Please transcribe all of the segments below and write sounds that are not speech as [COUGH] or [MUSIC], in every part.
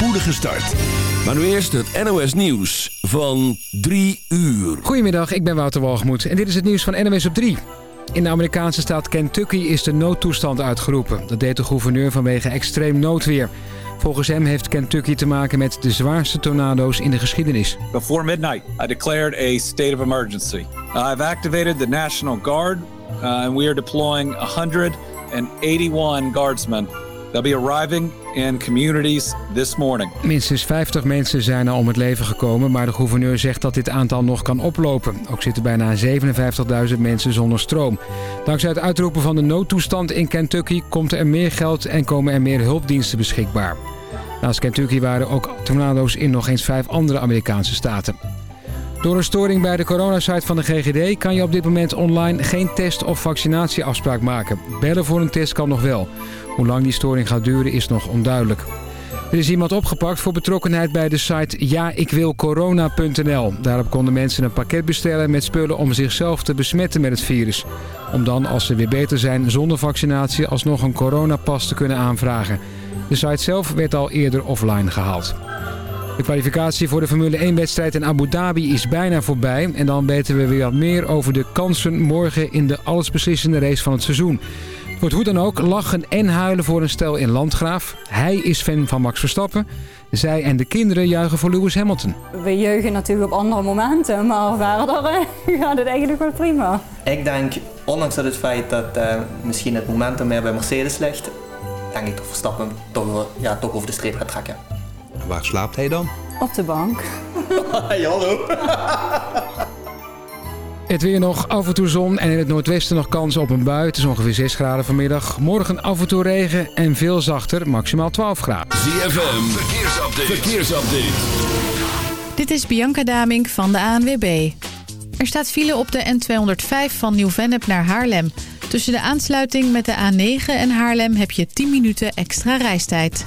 spoedige start. Maar nu eerst het NOS Nieuws van 3 uur. Goedemiddag, ik ben Wouter Walgemoed en dit is het nieuws van NOS op 3. In de Amerikaanse staat Kentucky is de noodtoestand uitgeroepen. Dat deed de gouverneur vanwege extreem noodweer. Volgens hem heeft Kentucky te maken met de zwaarste tornado's in de geschiedenis. Before midnight, I declared a state of emergency. I've activated the National Guard uh, and we are deploying 181 guardsmen. They'll be arriving in communities this morning. Minstens 50 mensen zijn er om het leven gekomen, maar de gouverneur zegt dat dit aantal nog kan oplopen. Ook zitten bijna 57.000 mensen zonder stroom. Dankzij het uitroepen van de noodtoestand in Kentucky komt er meer geld en komen er meer hulpdiensten beschikbaar. Naast Kentucky waren ook tornado's in nog eens vijf andere Amerikaanse staten. Door een storing bij de coronasite van de GGD kan je op dit moment online geen test- of vaccinatieafspraak maken. Bellen voor een test kan nog wel. Hoe lang die storing gaat duren is nog onduidelijk. Er is iemand opgepakt voor betrokkenheid bij de site jaikwilcorona.nl. Daarop konden mensen een pakket bestellen met spullen om zichzelf te besmetten met het virus. Om dan, als ze weer beter zijn zonder vaccinatie, alsnog een coronapas te kunnen aanvragen. De site zelf werd al eerder offline gehaald. De kwalificatie voor de Formule 1-wedstrijd in Abu Dhabi is bijna voorbij. En dan weten we weer wat meer over de kansen morgen in de allesbeslissende race van het seizoen. Het wordt hoe dan ook lachen en huilen voor een stel in Landgraaf. Hij is fan van Max Verstappen. Zij en de kinderen juichen voor Lewis Hamilton. We juichen natuurlijk op andere momenten, maar verder eh, [LAUGHS] gaat het eigenlijk wel prima. Ik denk, ondanks het feit dat uh, misschien het momentum meer bij Mercedes ligt, denk ik dat Verstappen toch, ja, toch over de streep gaat trekken. Waar slaapt hij dan? Op de bank. [LAUGHS] hey, hallo. Het weer nog af en toe zon en in het noordwesten nog kans op een bui. Het is ongeveer 6 graden vanmiddag. Morgen af en toe regen en veel zachter, maximaal 12 graden. ZFM, verkeersupdate. verkeersupdate. Dit is Bianca Damink van de ANWB. Er staat file op de N205 van Nieuw-Vennep naar Haarlem. Tussen de aansluiting met de A9 en Haarlem heb je 10 minuten extra reistijd.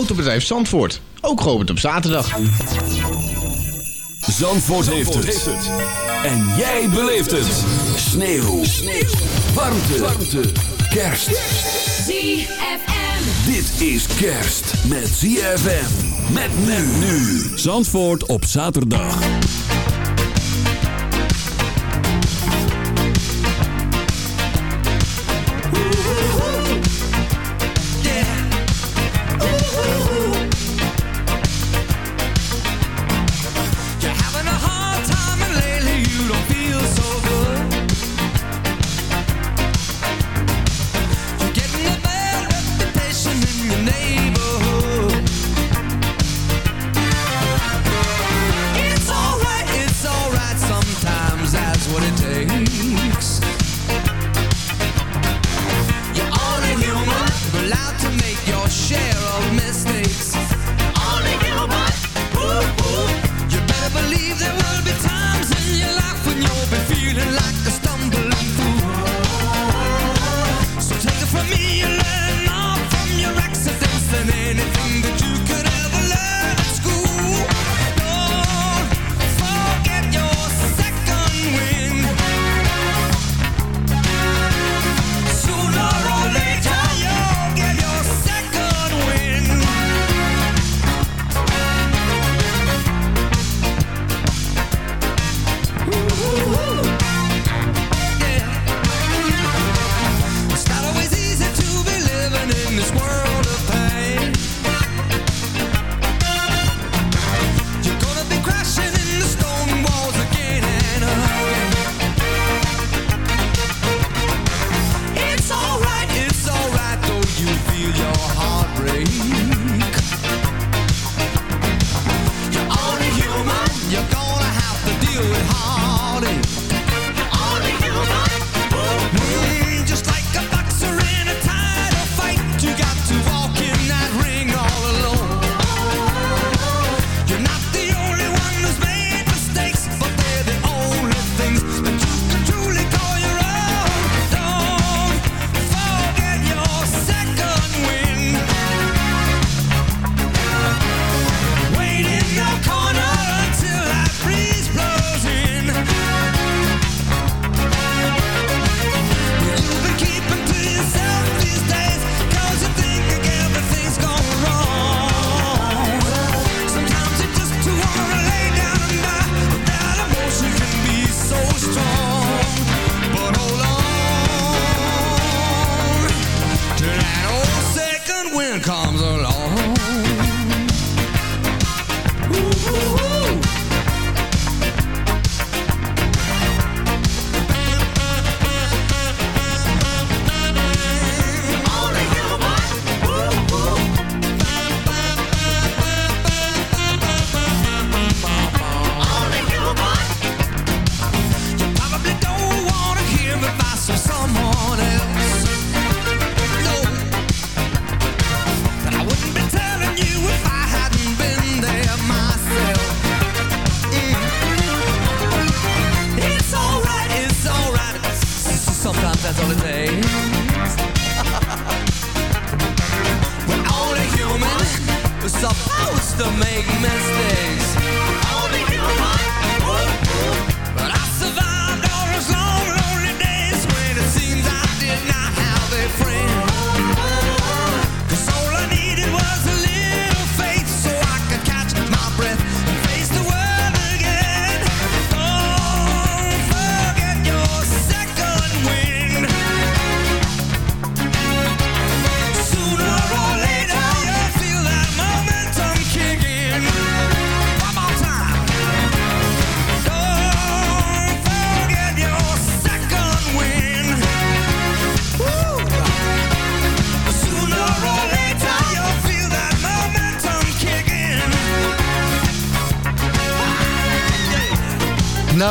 Autobedrijf Zandvoort, ook geopend op zaterdag. Zandvoort, heeft, het. En jij beleeft het. Sneeuw. Sneeuw. Warmte. Warmte. Kerst. ZFM. Dit is kerst met ZFM. Met men nu. Zandvoort op zaterdag.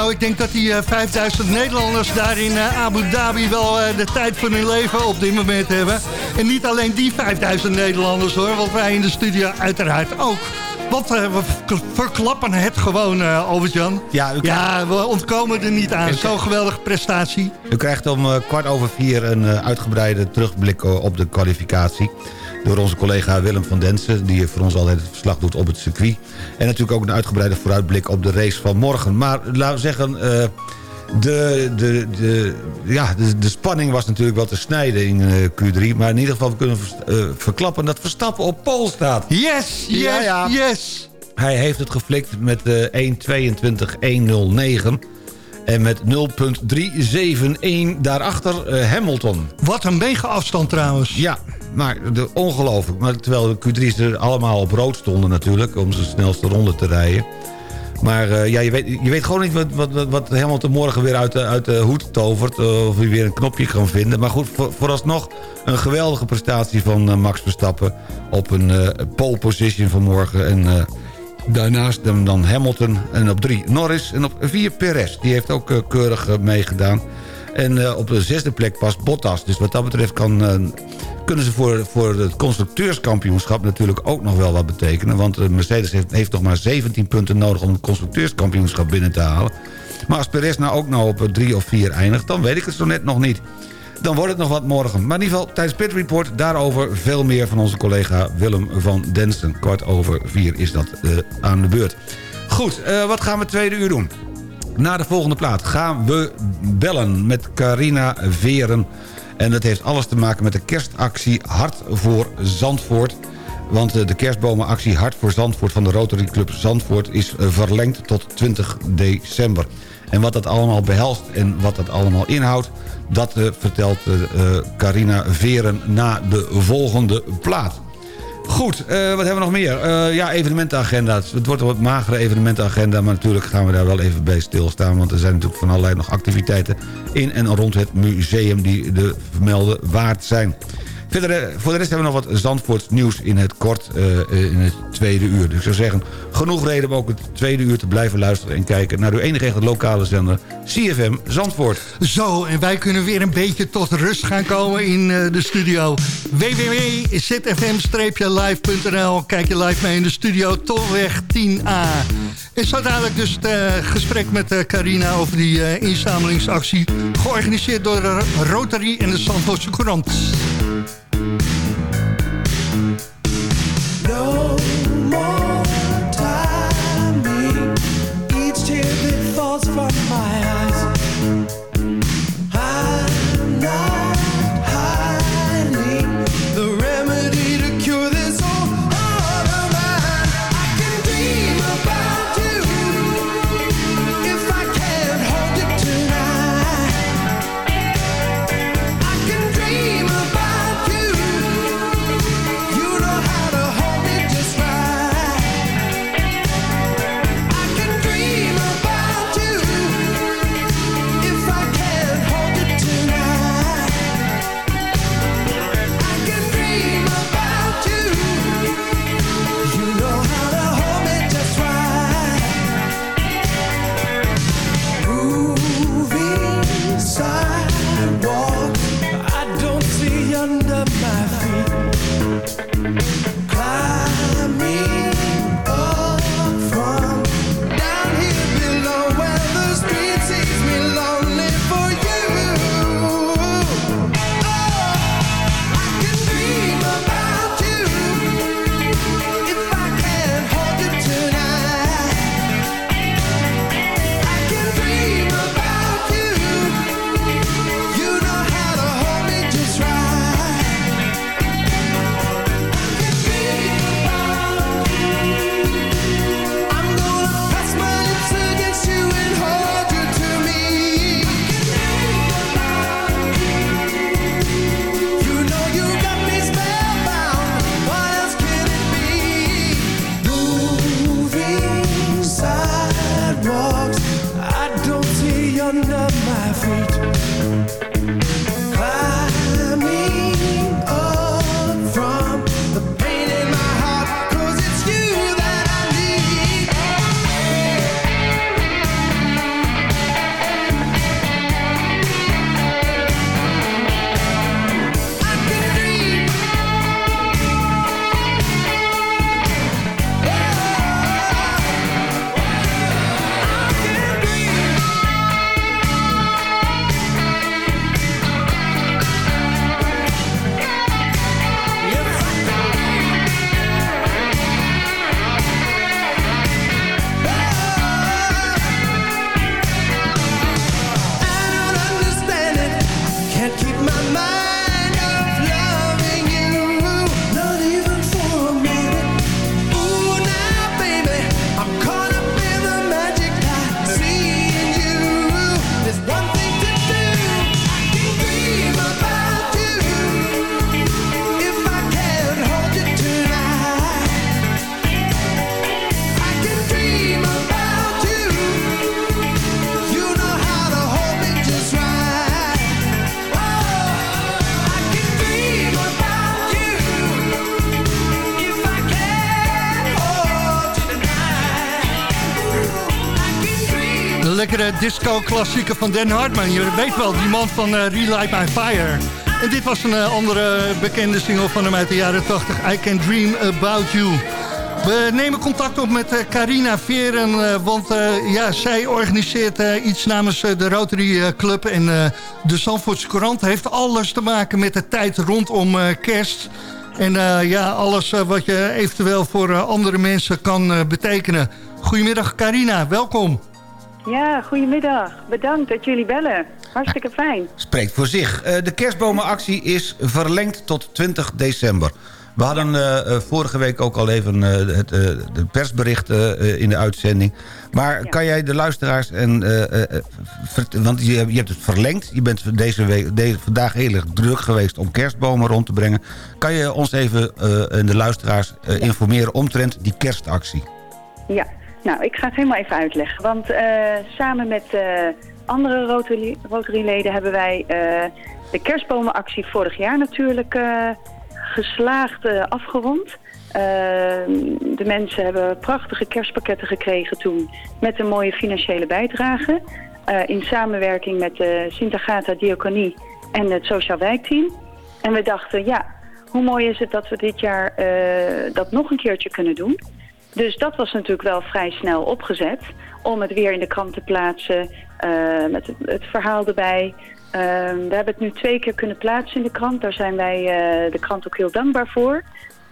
Nou, ik denk dat die eh, 5000 Nederlanders daar in eh, Abu Dhabi wel eh, de tijd van hun leven op dit moment hebben. En niet alleen die 5000 Nederlanders hoor, want wij in de studio uiteraard ook. Want eh, we verklappen het gewoon, eh Albert-Jan. Ja, u krijgt, Ja, we ontkomen er niet aan. Zo'n geweldige prestatie. u krijgt om eh, kwart over vier een eh, uitgebreide terugblik eh, op de kwalificatie. Door onze collega Willem van Densen, die voor ons altijd het verslag doet op het circuit. En natuurlijk ook een uitgebreide vooruitblik op de race van morgen. Maar laten we zeggen, eh, de, de, de, ja, de, de spanning was natuurlijk wel te snijden in eh, Q3. Maar in ieder geval we kunnen vers- eh, verklappen dat Verstappen op pol staat. Yes, yes, Ja, ja. yes. Hij heeft het geflikt met eh 1.22.109. En met 0.371 daarachter Hamilton. Wat een mega afstand trouwens. Ja, maar ongelooflijk. Maar terwijl de Q3's er allemaal op rood stonden natuurlijk... om zijn snelste ronde te rijden. Maar eh, ja, je, weet, je weet gewoon niet wat, wat, wat- Hamilton morgen weer uit de, uit de hoed tovert. eh, of hij weer een knopje kan vinden. Maar goed, voor, vooralsnog een geweldige prestatie van eh, Max Verstappen... op een pole position vanmorgen. En daarnaast dan, dan Hamilton. En op drie Norris. En op vier Perez. Die heeft ook keurig meegedaan. En eh, op de zesde plek pas Bottas. Dus wat dat betreft kan, eh, kunnen ze voor, voor het constructeurskampioenschap natuurlijk ook nog wel wat betekenen. Want eh, Mercedes heeft, heeft nog maar 17 punten nodig om het constructeurskampioenschap binnen te halen. Maar als Perez nou ook nou op drie of vier eindigt, dan weet ik het zo net nog niet. Dan wordt het nog wat morgen. Maar in ieder geval tijdens Pit Report daarover veel meer van onze collega Willem van Densen. Kwart over vier is dat aan de beurt. Goed, wat gaan we tweede uur doen? Na de volgende plaat gaan we bellen met Carina Veren. En dat heeft alles te maken met de kerstactie Hart voor Zandvoort. Want eh, de kerstbomenactie Hart voor Zandvoort van de Rotary Club Zandvoort... is eh, verlengd tot 20 december. En wat dat allemaal behelst en wat dat allemaal inhoudt... dat eh, vertelt Carina Veren na de volgende plaat. Goed, eh, wat hebben we nog meer? Eh, ja, evenementenagenda's. Het wordt een wat magere evenementenagenda... maar natuurlijk gaan we daar wel even bij stilstaan... want er zijn natuurlijk van allerlei nog activiteiten... in en rond het museum die de vermelden waard zijn. Eh, voor de rest hebben we nog wat Zandvoorts nieuws in het kort eh, eh, in het tweede uur. Dus ik zou zeggen, genoeg reden om ook het tweede uur te blijven luisteren... en kijken naar uw enige echte lokale zender CFM Zandvoort. Zo, en wij kunnen weer een beetje tot rust gaan komen in de studio. www.zfm-live.nl Kijk je live mee in de studio, Tolweg 10A. En zo dadelijk dus het gesprek met Carina over die inzamelingsactie... georganiseerd door de Rotary en de Zandvoortse Courant. Disco-klassieker van Dan Hartman. Je weet wel, die man van uh, Relight My Fire. En dit was een uh, andere bekende single van hem uit de jaren 80. I Can Dream About You. We nemen contact op met uh, Carina Veren, want ja, zij organiseert iets namens de Rotary Club. En de Zandvoortse Courant heeft alles te maken met de tijd rondom kerst. En ja, alles wat je eventueel voor andere mensen kan betekenen. Goedemiddag Carina, welkom. Ja, goedemiddag. Bedankt dat jullie bellen. Hartstikke fijn. Spreekt voor zich. de kerstbomenactie is verlengd tot 20 december. We hadden uh, vorige week ook al even uh, het uh, de persberichten in de uitzending. Maar ja. kan jij de luisteraars... En, want je, je, hebt het verlengd. Je bent deze week, deze, vandaag heel erg druk geweest om kerstbomen rond te brengen. Kan je ons even en de luisteraars informeren omtrent die kerstactie? Ja, nou ik ga het helemaal even uitleggen. Want samen met andere Rotary-leden hebben wij de kerstbomenactie vorig jaar natuurlijk geslaagd afgerond. De mensen hebben prachtige kerstpakketten gekregen toen met een mooie financiële bijdrage. In samenwerking met de Sint Agatha Diaconie en het Sociaal Wijkteam. En we dachten, ja, hoe mooi is het dat we dit jaar dat nog een keertje kunnen doen. Dus dat was natuurlijk wel vrij snel opgezet om het weer in de krant te plaatsen. met het, het verhaal erbij. Ehm, we hebben het nu twee keer kunnen plaatsen in de krant. Daar zijn wij uh, de krant ook heel dankbaar voor.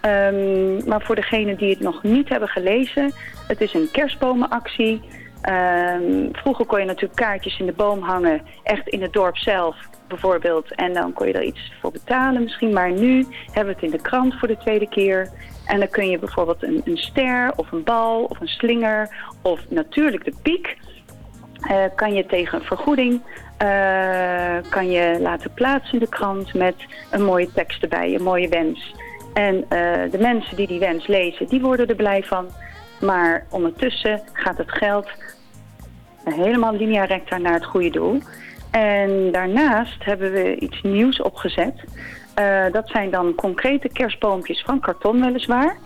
Um, maar voor degenen die het nog niet hebben gelezen, het is een kerstbomenactie. Um, vroeger kon je natuurlijk kaartjes in de boom hangen, echt in het dorp zelf bijvoorbeeld. En dan kon je er iets voor betalen misschien. Maar nu hebben we het in de krant voor de tweede keer. En dan kun je bijvoorbeeld een, een ster of een bal of een slinger of natuurlijk de piek... Uh, kan je tegen een vergoeding uh, kan je laten plaatsen in de krant met een mooie tekst erbij, een mooie wens. En uh, de mensen die die wens lezen, die worden er blij van. Maar ondertussen gaat het geld helemaal linea recta naar het goede doel. En daarnaast hebben we iets nieuws opgezet. Uh, dat zijn dan concrete kerstboompjes van karton weliswaar.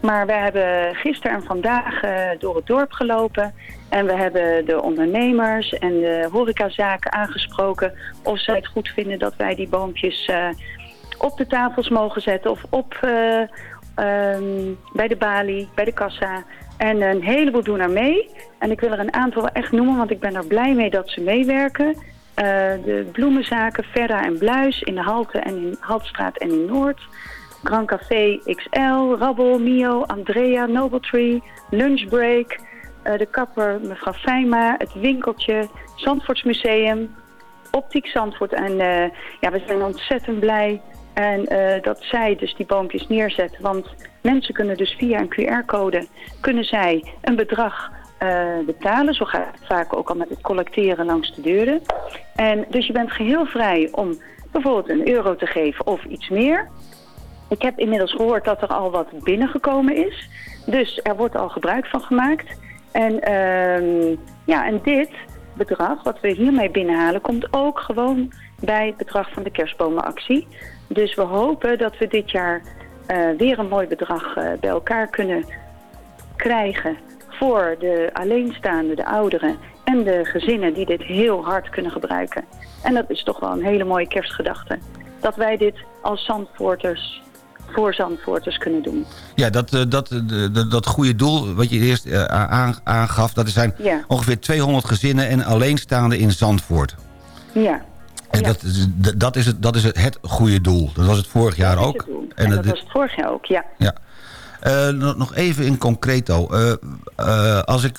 Maar we hebben gisteren en vandaag uh, door het dorp gelopen. En we hebben de ondernemers en de horecazaken aangesproken... of zij het goed vinden dat wij die boompjes uh, op de tafels mogen zetten... of op, um, bij de balie, bij de kassa. En een heleboel doen er mee. En ik wil er een aantal echt noemen, want ik ben er blij mee dat ze meewerken. De bloemenzaken Verda en Bluis in de Halte en in Haltstraat en in Noord... Grand Café XL, Rabbel, Mio, Andrea, Nobletree, Lunchbreak, uh, de kapper mevrouw Fijma, het winkeltje, Zandvoortsmuseum, Optiek Zandvoort. En uh, ja, we zijn ontzettend blij en, dat zij dus die boompjes neerzetten. Want mensen kunnen dus via een QR-code, kunnen zij een bedrag betalen. Zo gaat het vaak ook al met het collecteren langs de deuren. En dus je bent geheel vrij om bijvoorbeeld een euro te geven of iets meer. Ik heb inmiddels gehoord dat er al wat binnengekomen is. Dus er wordt al gebruik van gemaakt. En, uh, ja, en dit bedrag, wat we hiermee binnenhalen, komt ook gewoon bij het bedrag van de kerstbomenactie. Dus we hopen dat we dit jaar uh, weer een mooi bedrag uh, bij elkaar kunnen krijgen voor de alleenstaande, de ouderen en de gezinnen die dit heel hard kunnen gebruiken. En dat is toch wel een hele mooie kerstgedachte. Dat wij dit als Zandvoorters voor Zandvoorters kunnen doen. Ja, dat, eh, dat, eh, dat, dat goede doel wat je eerst eh, aangaf... dat er zijn ja. ongeveer 200 gezinnen en alleenstaanden in Zandvoort. Ja. En ja. Dat, dat, is het, dat is het goede doel. Dat was het vorig jaar ook. En, dat was het vorig jaar ook, ja. ja. Uh, nog even in concreto. Uh, uh, als ik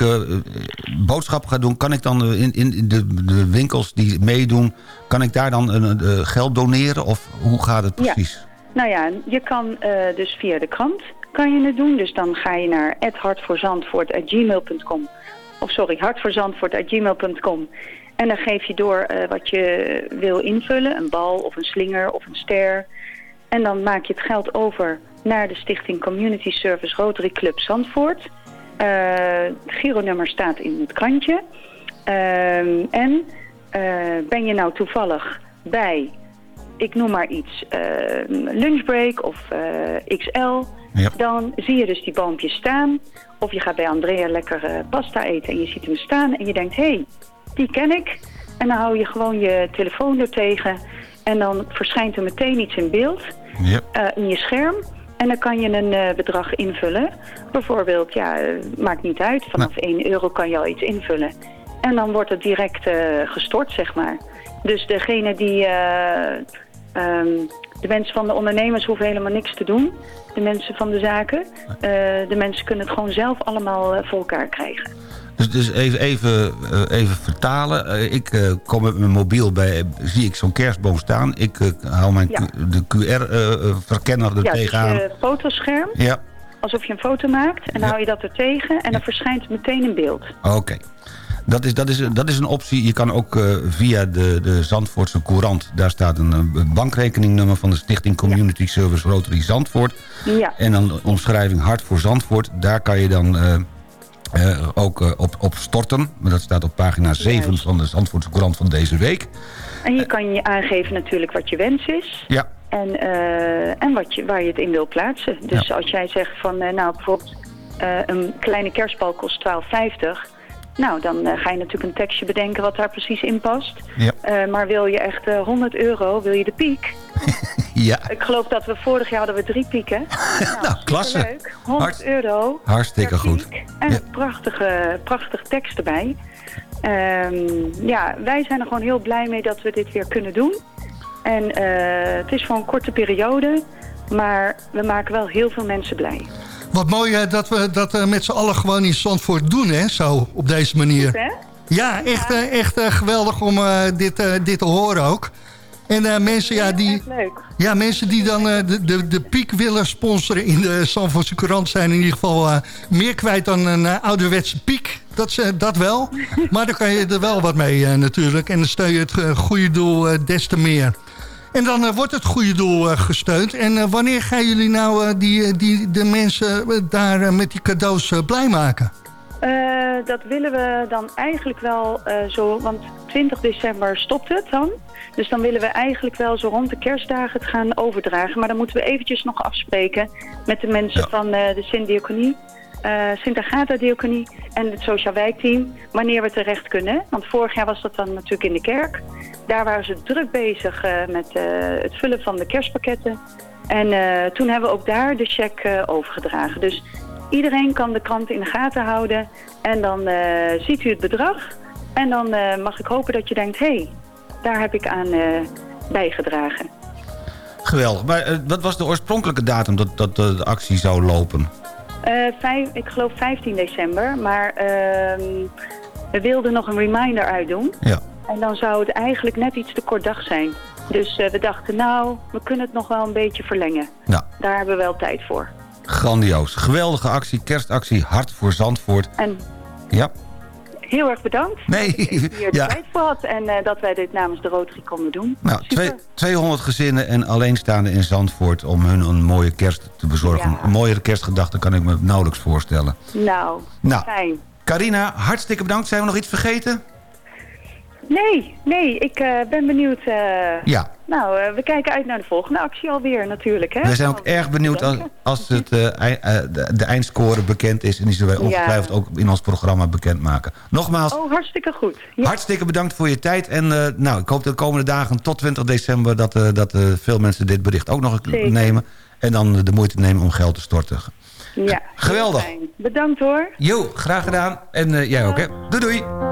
boodschap ga doen, kan ik dan in, in de, de, winkels die meedoen... kan ik daar dan geld doneren? Of hoe gaat het precies? Ja. Nou ja, je kan dus via de krant kan je het doen. Dus dan ga je naar hartvoorzandvoort.gmail.com of sorry, hartvoorzandvoort.gmail.com en dan geef je door wat je wil invullen. Een bal of een slinger of een ster. En dan maak je het geld over naar de stichting Community Service Rotary Club Zandvoort. Het gironummer staat in het krantje. Uh, en ben je nou toevallig bij ik noem maar iets, lunchbreak of XL, Ja. dan zie je dus die boompjes staan. Of je gaat bij Andrea lekker eh, pasta eten en je ziet hem staan en je denkt, hé, hey, die ken ik. En dan hou je gewoon je telefoon er tegen en dan verschijnt er meteen iets in beeld Ja. eh, in je scherm. En dan kan je een eh, bedrag invullen. Bijvoorbeeld, ja, eh, maakt niet uit. Vanaf 1 euro kan je al iets invullen. En dan wordt het direct eh, gestort, zeg maar. Dus degene die... eh, ehm, de mensen van de ondernemers hoeven helemaal niks te doen. De mensen van de zaken. De mensen kunnen het gewoon zelf allemaal voor elkaar krijgen. Dus, dus even, even, eh, even vertalen. Eh, ik eh, kom met mijn mobiel bij, zie ik zo'n kerstboom staan. Ik hou mijn Ja. De QR-verkenner er ja, dus tegenaan. je fotoscherm. Ja, Alsof je een foto maakt. En dan Ja. hou je dat er tegen. En dan verschijnt het meteen in beeld. oké. Dat is, dat, is, dat is een optie. Je kan ook via de, de Zandvoortse Courant... daar staat een bankrekeningnummer van de Stichting Community Service Rotary Zandvoort. Ja. En dan de omschrijving Hart voor Zandvoort. Daar kan je dan eh, ook eh, op, op storten. Maar dat staat op pagina 7 Juist. van de Zandvoortse Courant van deze week. En je kan je aangeven natuurlijk wat je wens is. Ja, En, eh, en wat je, waar je het in wil plaatsen. Dus als jij zegt van, nou bijvoorbeeld een kleine kerstbal kost 12,50. Nou, dan eh, ga je natuurlijk een tekstje bedenken wat daar precies in past. Ja. Eh, maar wil je echt eh, 100 euro, wil je de piek? [LAUGHS] ja. Ik geloof dat we vorig jaar hadden we drie pieken. [LAUGHS] nou, klasse. Leuk, 100 Hart- euro. Hartstikke goed. En een prachtige, prachtige tekst erbij. Ehm, ja, wij zijn er gewoon heel blij mee dat we dit weer kunnen doen. En eh, het is voor een korte periode, maar we maken wel heel veel mensen blij. Wat mooi dat we dat eh, met z'n allen gewoon in Zandvoort doen, hè? Zo, op deze manier. Goed, hè? Ja, echt, eh, echt eh, geweldig om dit, dit te horen ook. En mensen, ja, die, ja, mensen die dan de, de, de piek willen sponsoren in de Zandvoortse Courant... zijn in ieder geval meer kwijt dan een ouderwetse piek. Dat, ze- dat wel. [LAUGHS] Maar dan kan je er wel wat mee natuurlijk. En dan steun je het goede doel des te meer. En dan eh, wordt het goede doel eh, gesteund. En eh, wanneer gaan jullie nou die, die, de mensen daar met die cadeaus blij maken? Dat willen we dan eigenlijk wel zo, want 20 december stopt het dan. Dus dan willen we eigenlijk wel zo rond de kerstdagen het gaan overdragen. Maar dan moeten we eventjes nog afspreken met de mensen van de Sint-Diaconie, Sint-Agatha-diaconie en het Sociaal Wijkteam, wanneer we terecht kunnen. Want vorig jaar was dat dan natuurlijk in de kerk. Daar waren ze druk bezig eh, met eh, het vullen van de kerstpakketten. En toen hebben we ook daar de eh, overgedragen. Dus iedereen kan de krant in de gaten houden. En dan ziet u het bedrag. En dan mag ik hopen dat je denkt... hé, hey, daar heb ik aan bijgedragen. Geweldig. Maar wat was de oorspronkelijke datum dat, dat de actie zou lopen? Eh, vijf, ik geloof 15 december. Maar ehm, we wilden nog een reminder uitdoen. Ja. En dan zou het eigenlijk net iets te kort dag zijn. Dus eh, we dachten, nou, we kunnen het nog wel een beetje verlengen. Nou, Daar hebben we wel tijd voor. grandioos. Geweldige actie, kerstactie, hart voor Zandvoort. En Ja. Heel erg bedankt Nee, dat ik hier de ja. tijd voor had. En eh, dat wij dit namens de Rotary konden doen. Nou, Super. twee, 200 gezinnen en alleenstaanden in Zandvoort... om hun een mooie kerst te bezorgen. Ja. Een mooiere kerstgedachte kan ik me nauwelijks voorstellen. Nou, Nou. fijn. Carina, hartstikke bedankt. Zijn we nog iets vergeten? Nee, nee, ik eh, ben benieuwd. eh, Ja. Nou, eh, we kijken uit naar de volgende actie alweer natuurlijk. Hè? We zijn ook erg benieuwd als, als het, de, de eindscore bekend is... en die zullen wij Ja. ongetwijfeld ook in ons programma bekendmaken. Nogmaals, Oh, hartstikke goed. Ja. hartstikke bedankt voor je tijd. En nou, ik hoop de komende dagen tot 20 december... dat, dat veel mensen dit bericht ook nog Zeker. nemen. En dan de moeite nemen om geld te storten. ja. Geweldig. Bedankt hoor. Jo, graag gedaan. En jij ook, hè? Doei doei.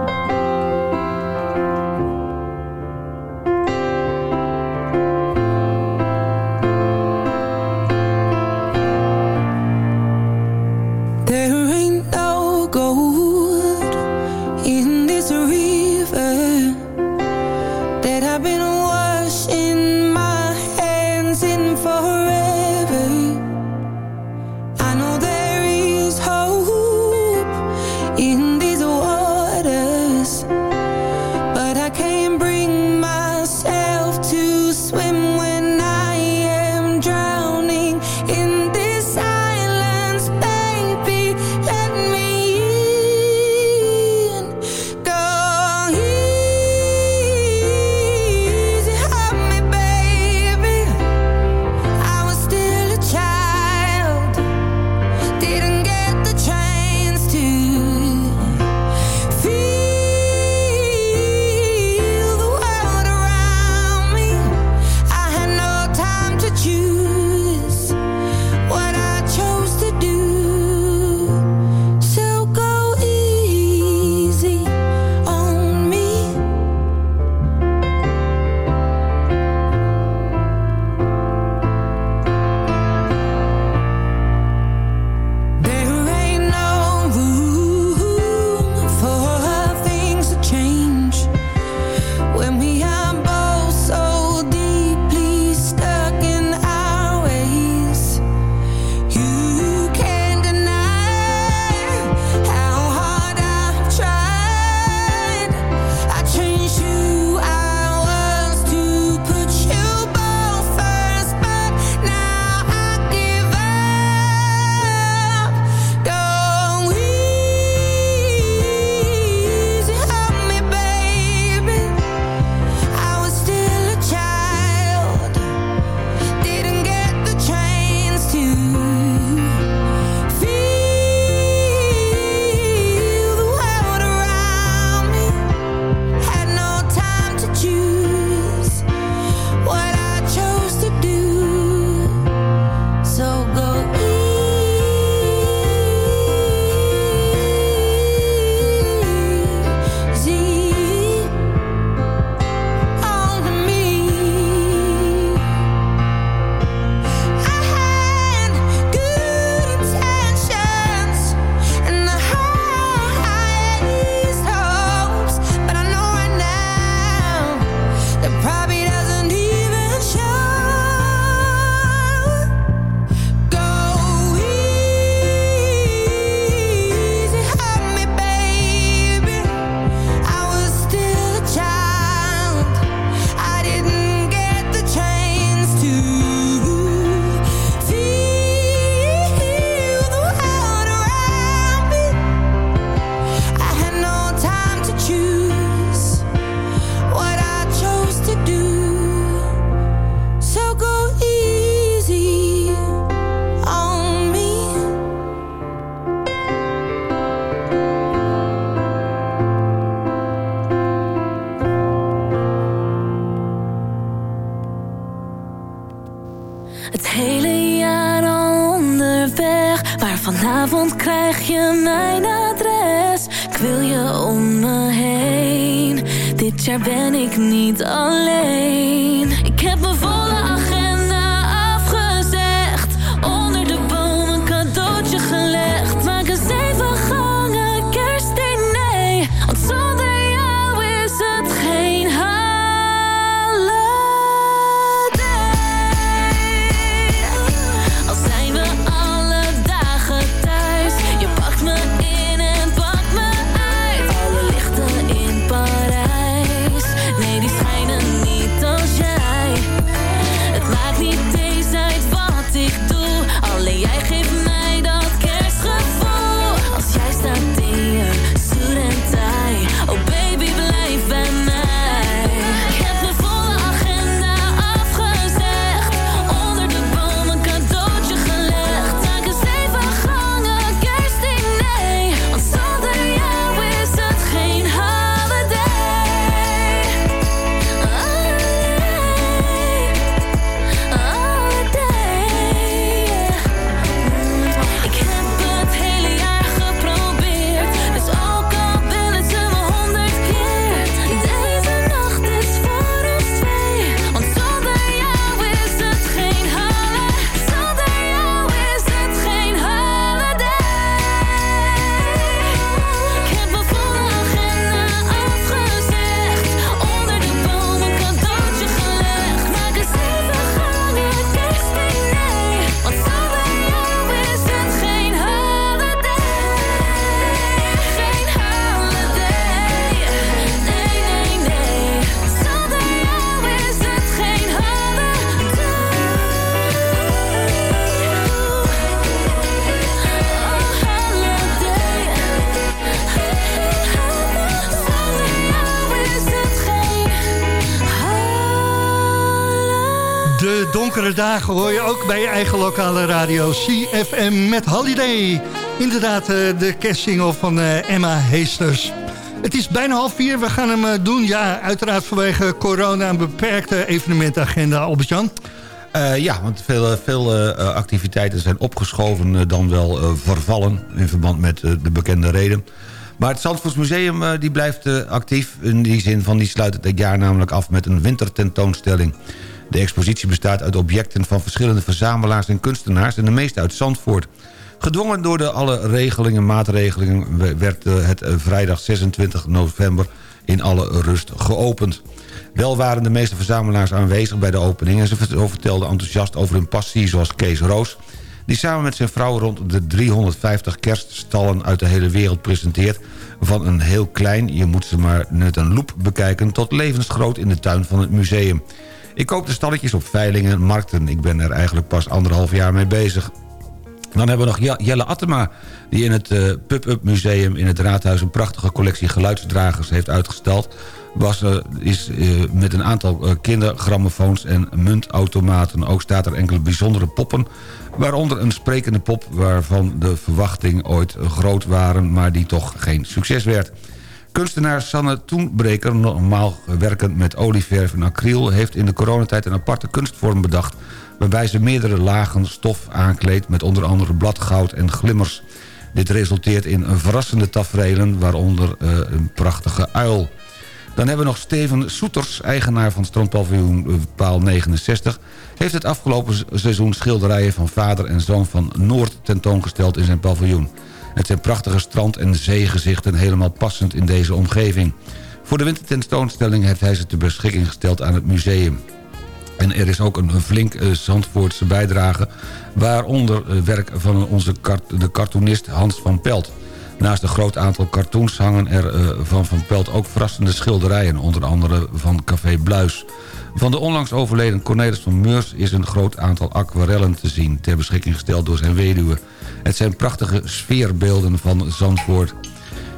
Mijn adres. Ik wil je om me heen. Dit jaar ben ik niet alleen. Ik heb mijn volle donkere dagen hoor je ook bij je eigen lokale radio CFM met Holiday. Inderdaad, eh, de kerstsingle van eh, Emma Heesters. Het is bijna half vier, we gaan hem eh, doen. Ja, uiteraard vanwege corona een beperkte evenementagenda, Albert-Jan. Ja, want veel, veel activiteiten zijn opgeschoven dan wel vervallen... in verband met de bekende reden. Maar het Zandvoortsmuseum eh, die blijft actief. In die zin van, die sluit het jaar namelijk af met een wintertentoonstelling. De expositie bestaat uit objecten van verschillende verzamelaars en kunstenaars... en de meeste uit Zandvoort. Gedwongen door de alle regelingen, maatregelingen... we- werd eh, het eh, vrijdag 26 november in alle rust geopend. Wel waren de meeste verzamelaars aanwezig bij de opening... en ze vert- vertelden enthousiast over hun passie, zoals Kees Roos... die samen met zijn vrouw rond de 350 kerststallen uit de hele wereld presenteert... van een heel klein, je moet ze maar met een loep bekijken... tot levensgroot in de tuin van het museum. Ik koop de stalletjes op veilingen en markten. Ik ben er eigenlijk pas anderhalf jaar mee bezig. Dan hebben we nog Jelle Attema... die in het eh, Pub-Up Museum in het Raadhuis... een prachtige collectie geluidsdragers heeft uitgesteld. Was, eh, is eh, met een aantal kindergrammofoons en muntautomaten. Ook staat er enkele bijzondere poppen... waaronder een sprekende pop waarvan de verwachting ooit groot waren... maar die toch geen succes werd. Kunstenaar Sanne Toenbreker, normaal werkend met olieverf en acryl... heeft in de coronatijd een aparte kunstvorm bedacht... waarbij ze meerdere lagen stof aankleedt... met onder andere bladgoud en glimmers. Dit resulteert in verrassende tafereelen, waaronder eh, een prachtige uil. Dan hebben we nog Steven Soeters, eigenaar van strandpaviljoen eh, Paal 69... heeft het afgelopen se- seizoen schilderijen van vader en zoon van Noord tentoongesteld in zijn paviljoen. Het zijn prachtige strand- en zeegezichten helemaal passend in deze omgeving. Voor de wintertentoonstelling heeft hij ze ter beschikking gesteld aan het museum. En er is ook een, flink eh, Zandvoortse bijdrage... waaronder eh, werk van onze de cartoonist Hans van Pelt. Naast een groot aantal cartoons hangen er eh, van Van Pelt ook verrassende schilderijen... onder andere van Café Bluis. Van de onlangs overleden Cornelis van Meurs is een groot aantal aquarellen te zien... ter beschikking gesteld door zijn weduwe. Het zijn prachtige sfeerbeelden van Zandvoort...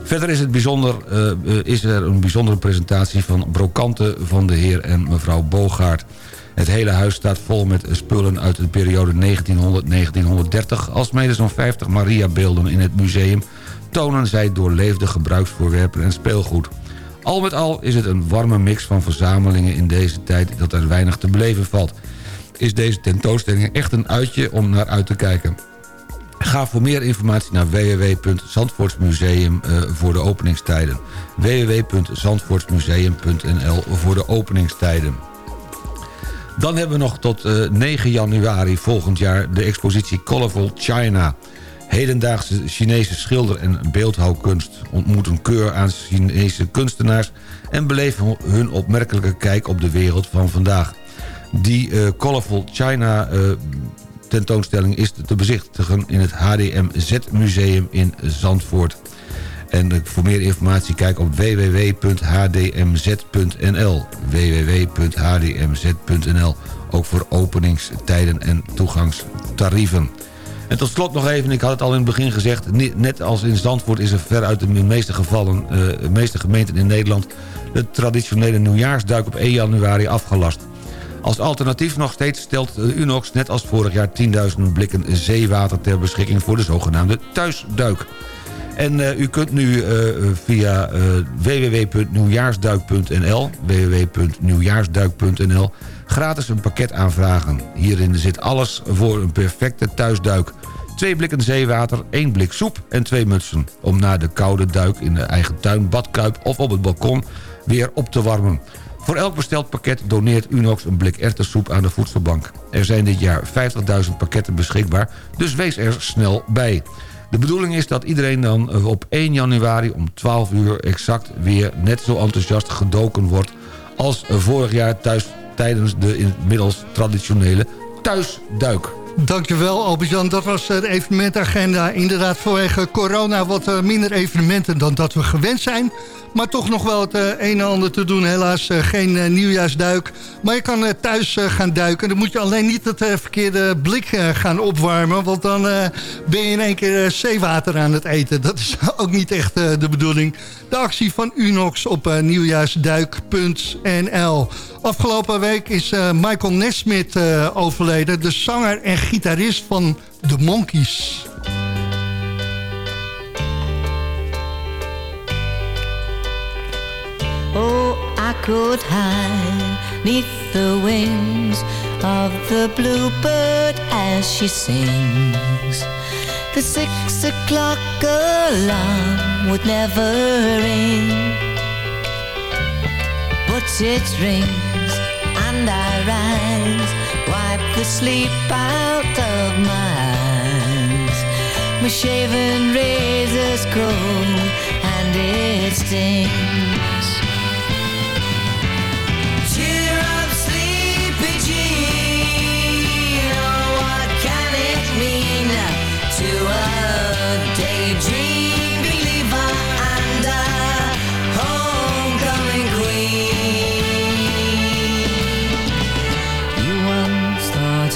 Verder is, het bijzonder, eh, eh, is er een bijzondere presentatie van brokanten van de heer en mevrouw Bogaert. Het hele huis staat vol met spullen uit de periode 1900-1930... alsmede zo'n 50 Maria-beelden in het museum... tonen zij doorleefde gebruiksvoorwerpen en speelgoed. Al met al is het een warme mix van verzamelingen in deze tijd... dat er weinig te beleven valt. Is deze tentoonstelling echt een uitje om naar uit te kijken. Ga voor meer informatie naar www.zandvoortsmuseum eh, voor de openingstijden. www.zandvoortsmuseum.nl voor de openingstijden. Dan hebben we nog tot eh, 9 januari volgend jaar de expositie Colorful China. Hedendaagse Chinese schilder- en beeldhouwkunst ontmoet een keur aan Chinese kunstenaars... en beleven hun opmerkelijke kijk op de wereld van vandaag. Die eh, Colorful China eh, tentoonstelling is te bezichtigen in het HDMZ Museum in Zandvoort. En eh, voor meer informatie kijk op www.hdmz.nl www.hdmz.nl Ook voor openingstijden en toegangstarieven. En tot slot nog even, ik had het al in het begin gezegd... net als in Zandvoort is er veruit de meeste gevallen... eh, de meeste gemeenten in Nederland... de traditionele nieuwjaarsduik op 1 januari afgelast. Als alternatief nog steeds stelt de Unox net als vorig jaar 10.000 blikken zeewater ter beschikking voor de zogenaamde thuisduik. En eh, u kunt nu eh, via eh, www.nieuwjaarsduik.nl www.nieuwjaarsduik.nl gratis een pakket aanvragen. Hierin zit alles voor een perfecte thuisduik. Twee blikken zeewater, één blik soep en twee mutsen. Om na de koude duik in de eigen tuin, badkuip of op het balkon weer op te warmen. Voor elk besteld pakket doneert Unox een blik erwtensoep aan de voedselbank. Er zijn dit jaar 50.000 pakketten beschikbaar, dus wees er snel bij. De bedoeling is dat iedereen dan eh, op 1 januari om 12 uur exact weer net zo enthousiast gedoken wordt als vorig jaar thuis tijdens de inmiddels traditionele thuisduik. Dankjewel Albert-Jan, dat was eh, de evenementagenda. Inderdaad vanwege corona wat eh, minder evenementen dan dat we gewend zijn. Maar toch nog wel het eh, een en ander te doen. Helaas geen nieuwjaarsduik. Maar je kan thuis gaan duiken. Dan moet je alleen niet het verkeerde blik gaan opwarmen. Want dan ben je in één keer zeewater aan het eten. Dat is [LAUGHS] ook niet echt de bedoeling. De actie van Unox op eh, nieuwjaarsduik.nl. Afgelopen week is eh, Michael Nesmith eh, overleden. De zanger en gitarist van The Monkees. Oh, I could hide neath the wings of the bluebird as she sings. The six o'clock alarm would never ring, but it rings and I rise, wipe the sleep out of my eyes. My shaven razor's cold and it stings.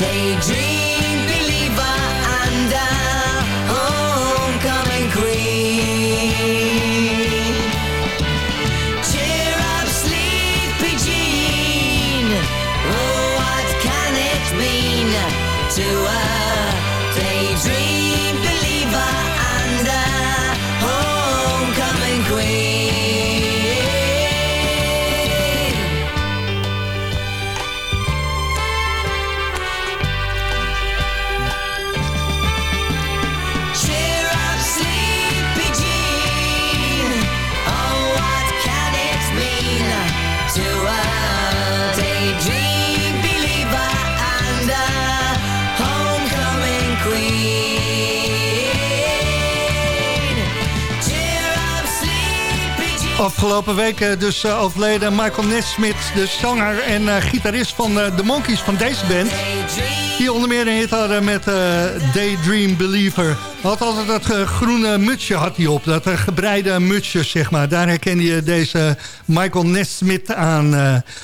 daydream Afgelopen week eh, dus eh, overleden Michael Nesmith, de zanger en eh, gitarist van de Monkeys van deze band. Die onder meer een hit hadden met Daydream Believer. Had altijd dat groene mutsje had hij op, dat gebreide mutsje zeg maar. Daar herkende je deze Michael Nesmith aan.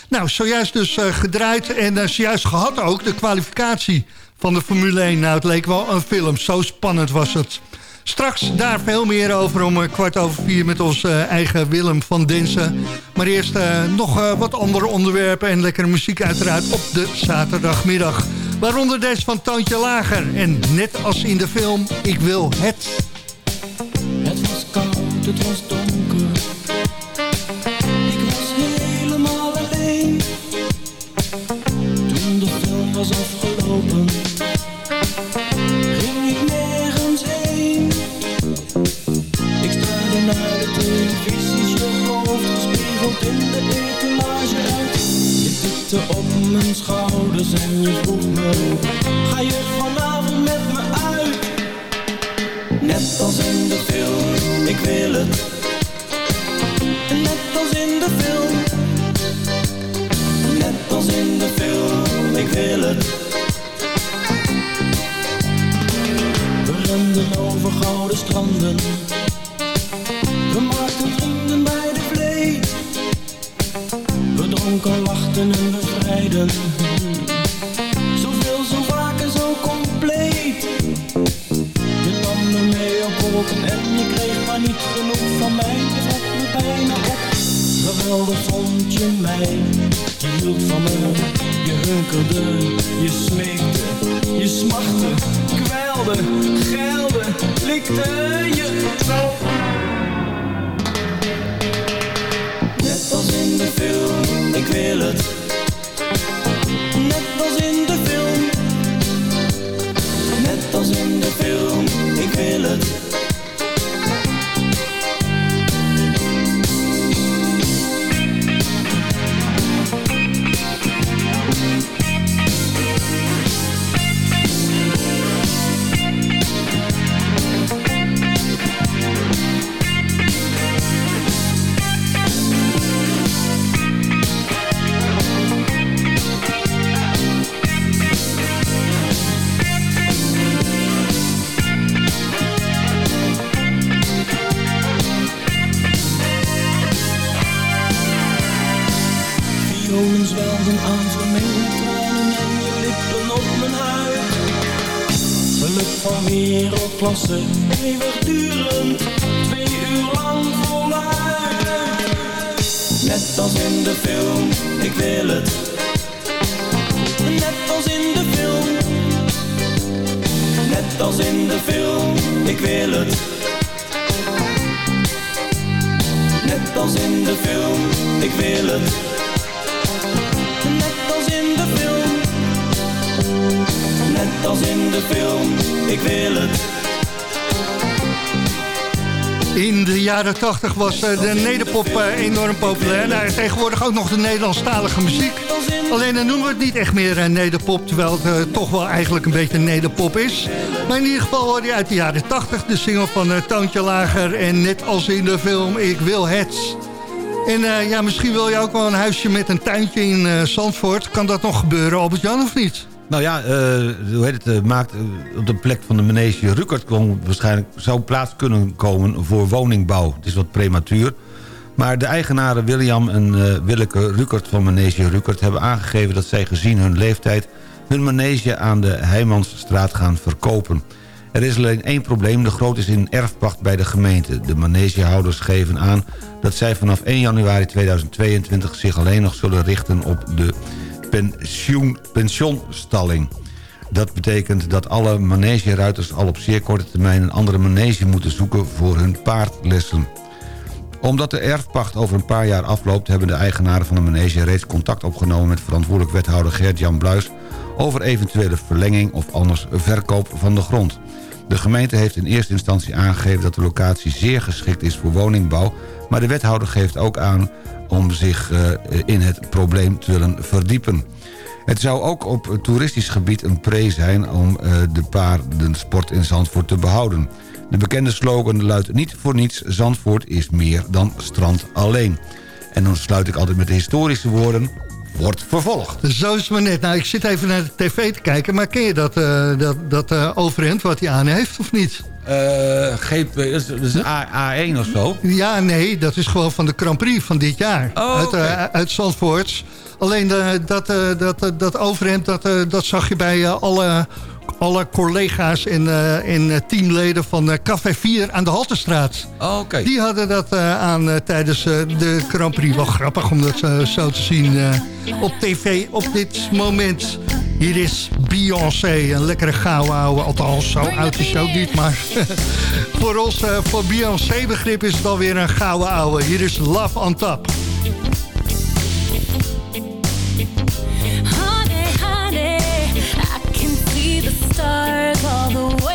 nou, zojuist dus gedraaid en zojuist gehad ook de kwalificatie van de Formule 1. Nou, het leek wel een film, zo spannend was het. Straks daar veel meer over om eh, kwart over vier met onze eh, eigen Willem van Densen. Maar eerst eh, nog wat andere onderwerpen en lekkere muziek uiteraard op de zaterdagmiddag. Waaronder deze van Toontje Lager. En net als in de film, ik wil het. Het was koud, het was Op mijn schouders en je vroeg me, ga je vanavond met me uit? Net als in de film, ik wil het. Net als in de film. Net als in de film, ik wil het. We renden over gouden stranden. We dronken, lachten en bevrijden. Zoveel, zo vaak en zo compleet. Je nam me mee op wolken en je kreeg maar niet genoeg van mij. Je vat me bijna op. Geweldig vond je mij. Je hield van me, je hunkerde, je smeekte, je smachtte, kwelde, geilde, likte jaren 80 was eh, de nederpop eh, enorm populair. Nou, tegenwoordig ook nog de Nederlandstalige muziek. Alleen dan noemen we het niet echt meer eh, nederpop... terwijl het toch wel eigenlijk een beetje nederpop is. Maar in ieder geval hoor je uit de jaren 80 de single van Toontje Lager... en net als in de film Ik Wil Het. En ja, misschien wil je ook wel een huisje met een tuintje in eh, Zandvoort. Kan dat nog gebeuren, Albert-Jan, of niet? Nou ja, eh, hoe heet het, eh, maakt eh, op de plek van de manege Ruckert... kon waarschijnlijk zou plaats kunnen komen voor woningbouw. Het is wat prematuur. Maar de eigenaren William en eh, Willeke Ruckert van manege Ruckert... hebben aangegeven dat zij gezien hun leeftijd... hun manege aan de Heijmansstraat gaan verkopen. Er is alleen één probleem. De grootte is in erfpacht bij de gemeente. De manegehouders geven aan dat zij vanaf 1 januari 2022... zich alleen nog zullen richten op de pensioen, pensionstalling. Dat betekent dat alle manegeruiters al op zeer korte termijn... een andere manege moeten zoeken voor hun paardlessen. Omdat de erfpacht over een paar jaar afloopt... hebben de eigenaren van de manege reeds contact opgenomen... met verantwoordelijk wethouder Gert-Jan Bluis... over eventuele verlenging of anders verkoop van de grond. De gemeente heeft in eerste instantie aangegeven... dat de locatie zeer geschikt is voor woningbouw... maar de wethouder geeft ook aan om zich eh, in het probleem te willen verdiepen. Het zou ook op toeristisch gebied een pre zijn om eh, de paardensport in Zandvoort te behouden. De bekende slogan luidt niet voor niets... Zandvoort is meer dan strand alleen. En dan sluit ik altijd met historische woorden... Wordt vervolgd. Zo is het maar net. Nou, ik zit even naar de tv te kijken. Maar ken je dat, eh, dat, dat overhemd wat hij aan heeft of niet? Eh GP, dat is, dat is A, 1 of zo? Ja, nee, dat is gewoon van de Grand Prix van dit jaar. Oh, uit, oké. eh, uit Zandvoort. Alleen eh, dat, eh, dat, dat overhemd, dat, dat zag je bij alle, alle collega's en, en teamleden van Café 4 aan de Haltestraat. Oh, Oké. Die hadden dat aan tijdens de Grand Prix. Wel grappig om dat zo te zien op tv op dit moment. Hier is Beyoncé, een lekkere gouden ouwe. Althans, zo oud is ze ook niet, maar [LAUGHS] voor ons, eh, voor Beyoncé begrip is het alweer een gouden ouwe. Hier is Love on Top. Honey, honey, I can see the stars all the way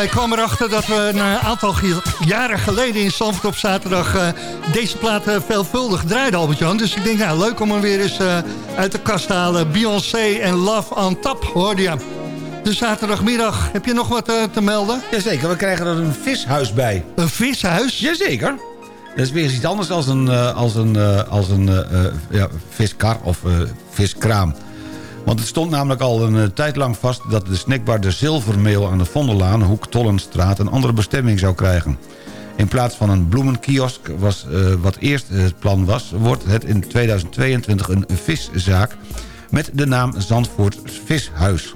Ja, ik kwam erachter dat we een eh, aantal jaren geleden in Zandvoort op zaterdag... eh, deze plaat eh, veelvuldig draaiden, Albert-Jan. Dus ik denk, nou, leuk om hem weer eens uit de kast te halen. Beyoncé en Love on Top, hoorde je. De zaterdagmiddag, heb je nog wat te melden? Jazeker, we krijgen er een vishuis bij. Een vishuis? Jazeker. Dat is weer iets anders dan een, als een, als een ja, viskar of viskraam. Want het stond namelijk al een eh, tijd lang vast... dat de snackbar de Zilvermeel aan de Vondellaan... Hoek Tollenstraat een andere bestemming zou krijgen. In plaats van een bloemenkiosk, was, eh, wat eerst het plan was... wordt het in 2022 een viszaak... met de naam Zandvoort Vishuis.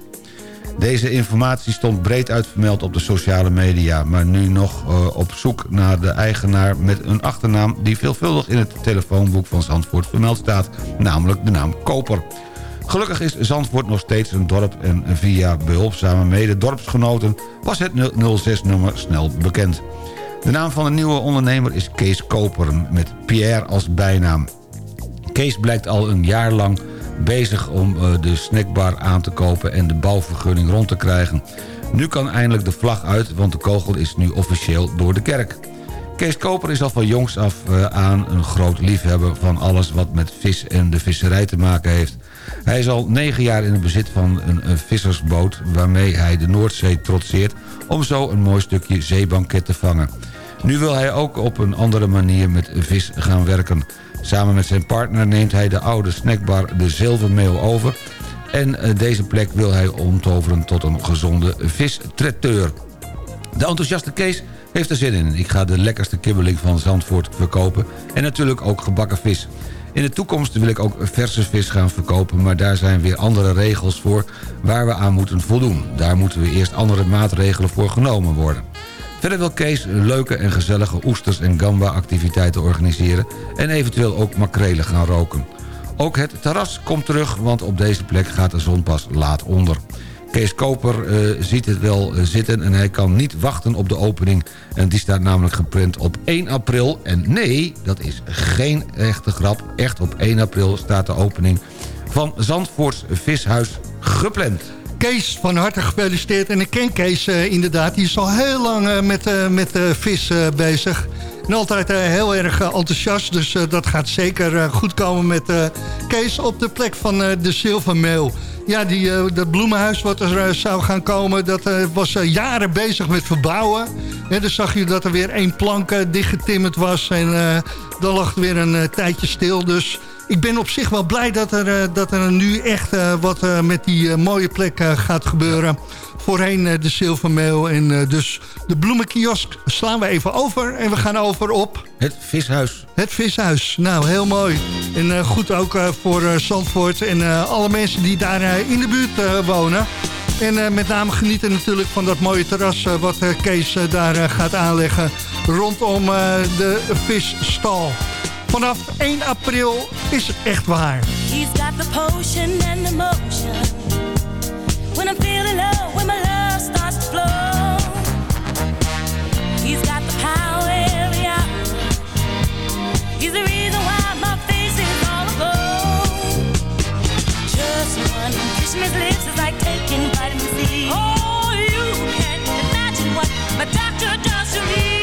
Deze informatie stond breed uitvermeld op de sociale media... maar nu nog eh, op zoek naar de eigenaar met een achternaam... die veelvuldig in het telefoonboek van Zandvoort vermeld staat... namelijk de naam Koper. Gelukkig is Zandvoort nog steeds een dorp... en via behulpzame mede-dorpsgenoten was het 06-nummer snel bekend. De naam van de nieuwe ondernemer is Kees Koper... met Pierre als bijnaam. Kees blijkt al een jaar lang bezig om eh, de snackbar aan te kopen... en de bouwvergunning rond te krijgen. Nu kan eindelijk de vlag uit, want de kogel is nu officieel door de kerk. Kees Koper is al van jongs af eh, aan een groot liefhebber van alles wat met vis en de visserij te maken heeft. Hij is al negen jaar in het bezit van een, vissersboot waarmee hij de Noordzee trotseert om zo een mooi stukje zeebanket te vangen. Nu wil hij ook op een andere manier met vis gaan werken. Samen met zijn partner neemt hij de oude snackbar de Zilvermeel over... en eh, deze plek wil hij omtoveren tot een gezonde vistretteur. De enthousiaste Kees heeft er zin in. Ik ga de lekkerste kibbeling van Zandvoort verkopen... en natuurlijk ook gebakken vis. In de toekomst wil ik ook verse vis gaan verkopen... maar daar zijn weer andere regels voor waar we aan moeten voldoen. Daar moeten we eerst andere maatregelen voor genomen worden. Verder wil Kees leuke en gezellige oesters- en gamba-activiteiten organiseren... en eventueel ook makrelen gaan roken. Ook het terras komt terug, want op deze plek gaat de zon pas laat onder. Kees Koper eh, ziet het wel eh, zitten en hij kan niet wachten op de opening. En die staat namelijk geprint op 1 april. En nee, dat is geen echte grap. Echt op 1 april staat de opening van Zandvoorts Vishuis gepland. Kees, van harte gefeliciteerd. En ik ken Kees eh, inderdaad. Die is al heel lang met, eh, met vis bezig. En altijd heel erg enthousiast. Dus dat gaat zeker goed komen met Kees op de plek van de Zilvermeel. Ja, die, eh, dat bloemenhuis wat er eh, zou gaan komen... dat eh, was jaren bezig met verbouwen. En dan zag je dat er weer één plank dichtgetimmerd was. En dan lag weer een tijdje stil. Dus ik ben op zich wel blij dat er, dat er nu echt wat met die mooie plek gaat gebeuren. Voorheen eh, de Zilvermeel en eh, dus de bloemenkiosk slaan we even over. En we gaan over op... Het vishuis. Het vishuis. Nou, heel mooi. En eh, goed ook eh, voor eh, Zandvoort en eh, alle mensen die daar in de buurt eh, wonen. En eh, met name genieten natuurlijk van dat mooie terras wat Kees daar gaat aanleggen. Rondom eh, de visstal. Vanaf 1 april is het echt waar. He's got the potion and the motion. Doctor does to me.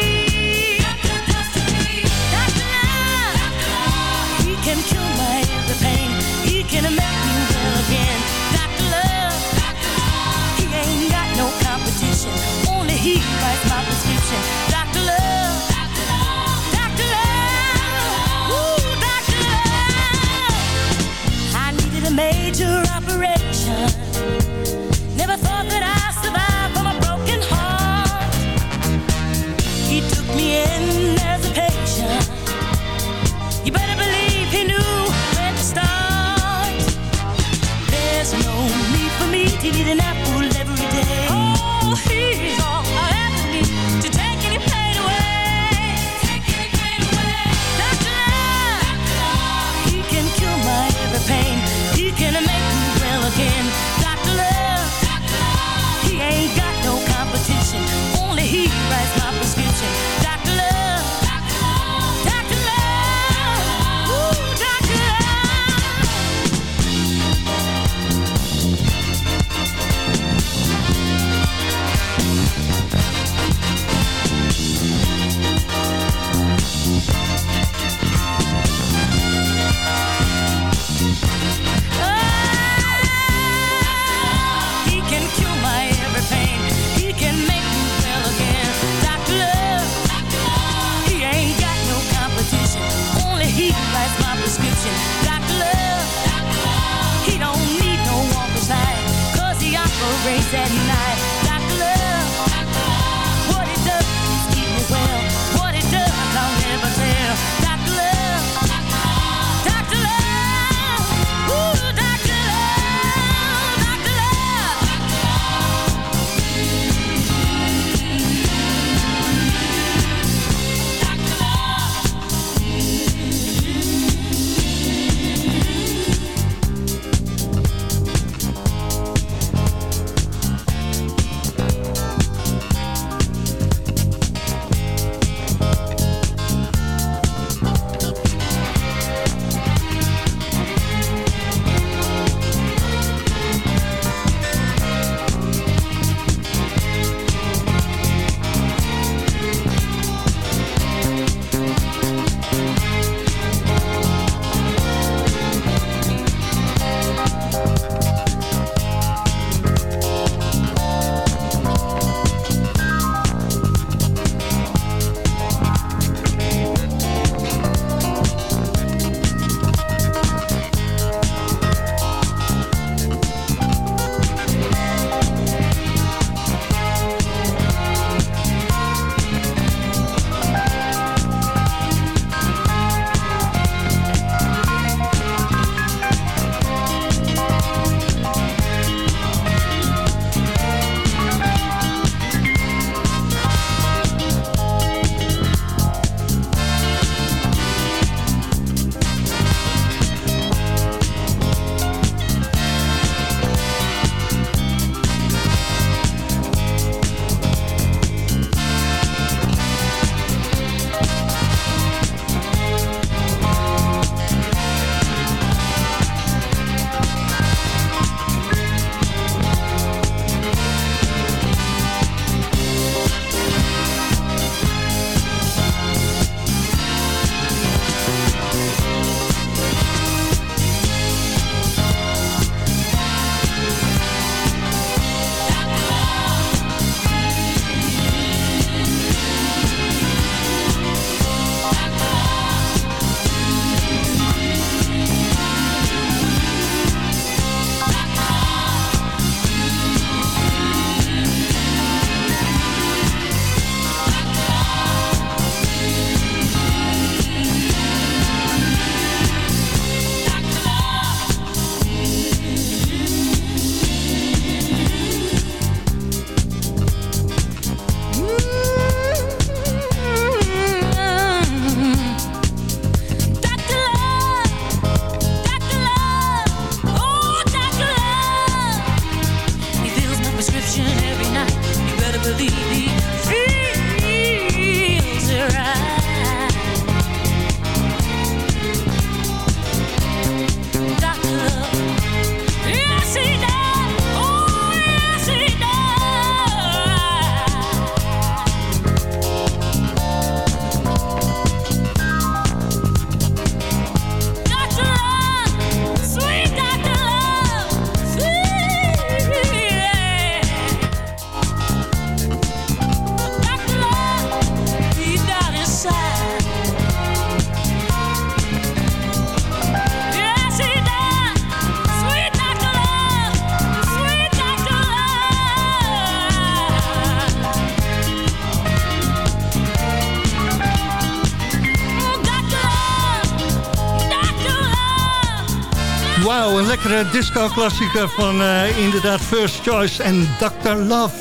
Disco-klassieker van eh, inderdaad First Choice en Dr. Love.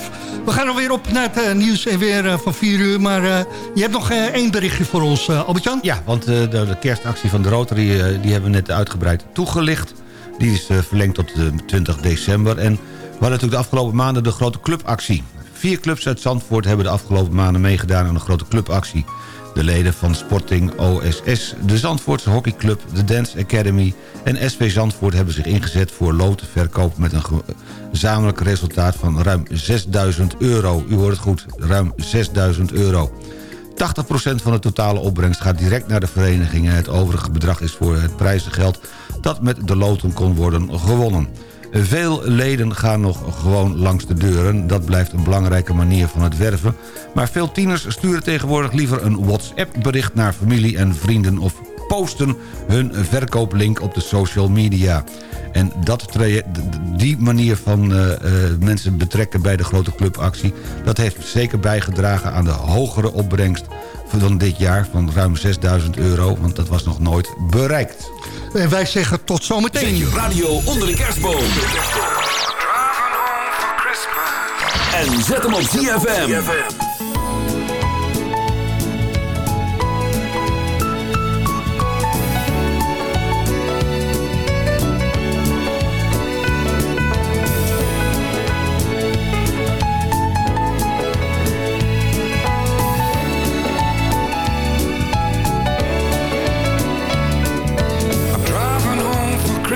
We gaan alweer op naar het eh, nieuws en weer eh, van 4 uur. Maar je hebt nog één berichtje voor ons, Albert-Jan? Ja, want de, de kerstactie van de Rotary die hebben we net uitgebreid toegelicht. Die is verlengd tot eh, 20 december. En we hadden natuurlijk de afgelopen maanden de grote clubactie. Vier clubs uit Zandvoort hebben de afgelopen maanden meegedaan aan de grote clubactie. De leden van Sporting OSS, de Zandvoortse hockeyclub, de Dance Academy en SV Zandvoort hebben zich ingezet voor lotenverkoop met een ge- gezamenlijk resultaat van ruim 6000 euro. U hoort het goed, ruim 6000 euro. 80% van de totale opbrengst gaat direct naar de vereniging... en het overige bedrag is voor het prijzengeld dat met de loten kon worden gewonnen. Veel leden gaan nog gewoon langs de deuren. Dat blijft een belangrijke manier van het werven. Maar veel tieners sturen tegenwoordig liever een WhatsApp-bericht... naar familie en vrienden of posten hun verkooplink op de social media. En dat die manier van eh, eh, mensen betrekken bij de grote clubactie... dat heeft zeker bijgedragen aan de hogere opbrengst van dit jaar... van ruim 6000 euro, want dat was nog nooit bereikt. En wij zeggen tot zometeen. Zet je radio onder de kerstboom. En zet hem op ZFM.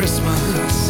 Christmas.